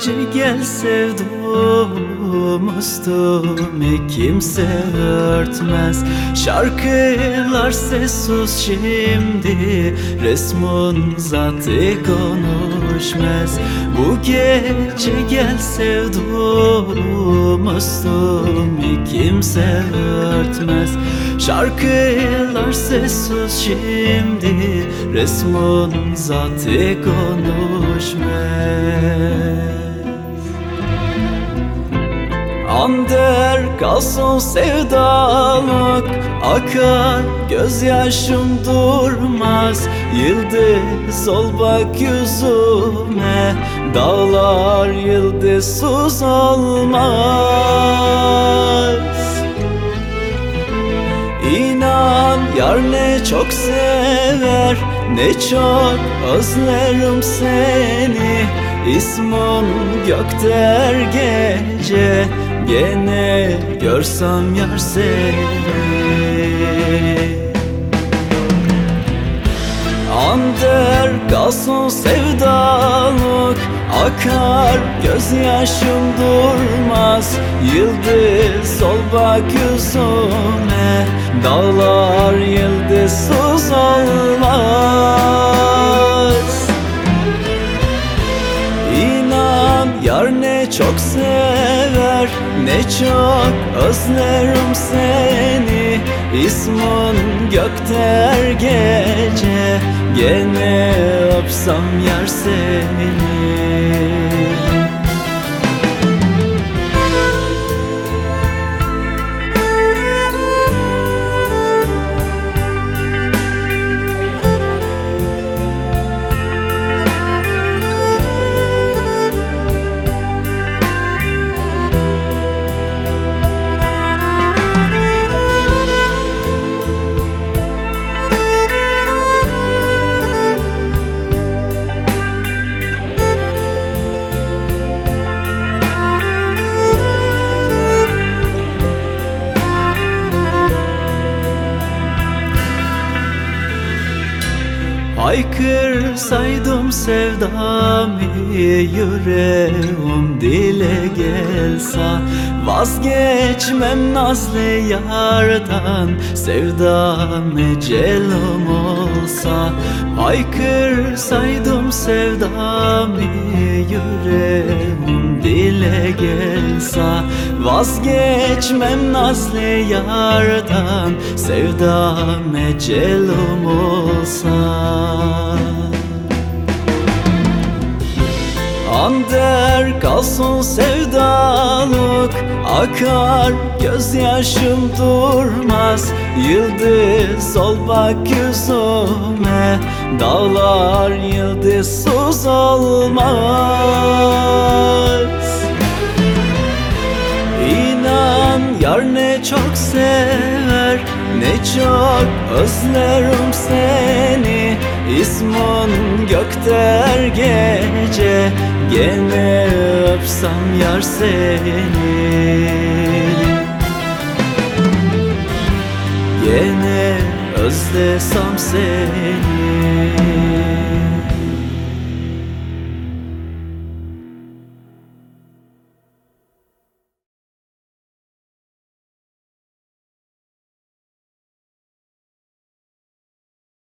gece gel sevdum üstüme kimse örtmez. Şarkılar sessiz şimdi resmun zatı konuşmaz. Bu gece gel sevdum üstüme kimse örtmez. Şarkılar sessiz şimdi resmun zatı konuşmaz Ander kalsın sevdalık. Akar gözyaşım durmaz. Yıldız ol bak yüzüme. Dağlar yıldızsız olmaz. İnan yar ne çok sever Ne çok özlerim seni. İsmin gökter gece Gene görsem yar seni. Ander kalsın sevdalık Akar gözyaşım durmaz. Yıldız ol bak yüzüme Dağlar çok sever. Ne çok özlerim seni. İsmin gökter gece. Gene öpsem yar seni Haykır saydım sevdamı yüreğim dile gelsa Vazgeçmem nazlı yardan sevdam ecelim olsa. Haykır saydım sevdamı yüreğim dile gelsa Vazgeçmem nazlı yardan sevdam ecelim olsa Ander kalsın sevdalık Akar gözyaşım durmaz. Yıldız ol bak yüzüme Dağlar yıldızsız olmaz. İnan yar ne çok sever Ne çok özlerim seni İsmin gökter gece Gene öpsem yar seni. Gene özlesem seni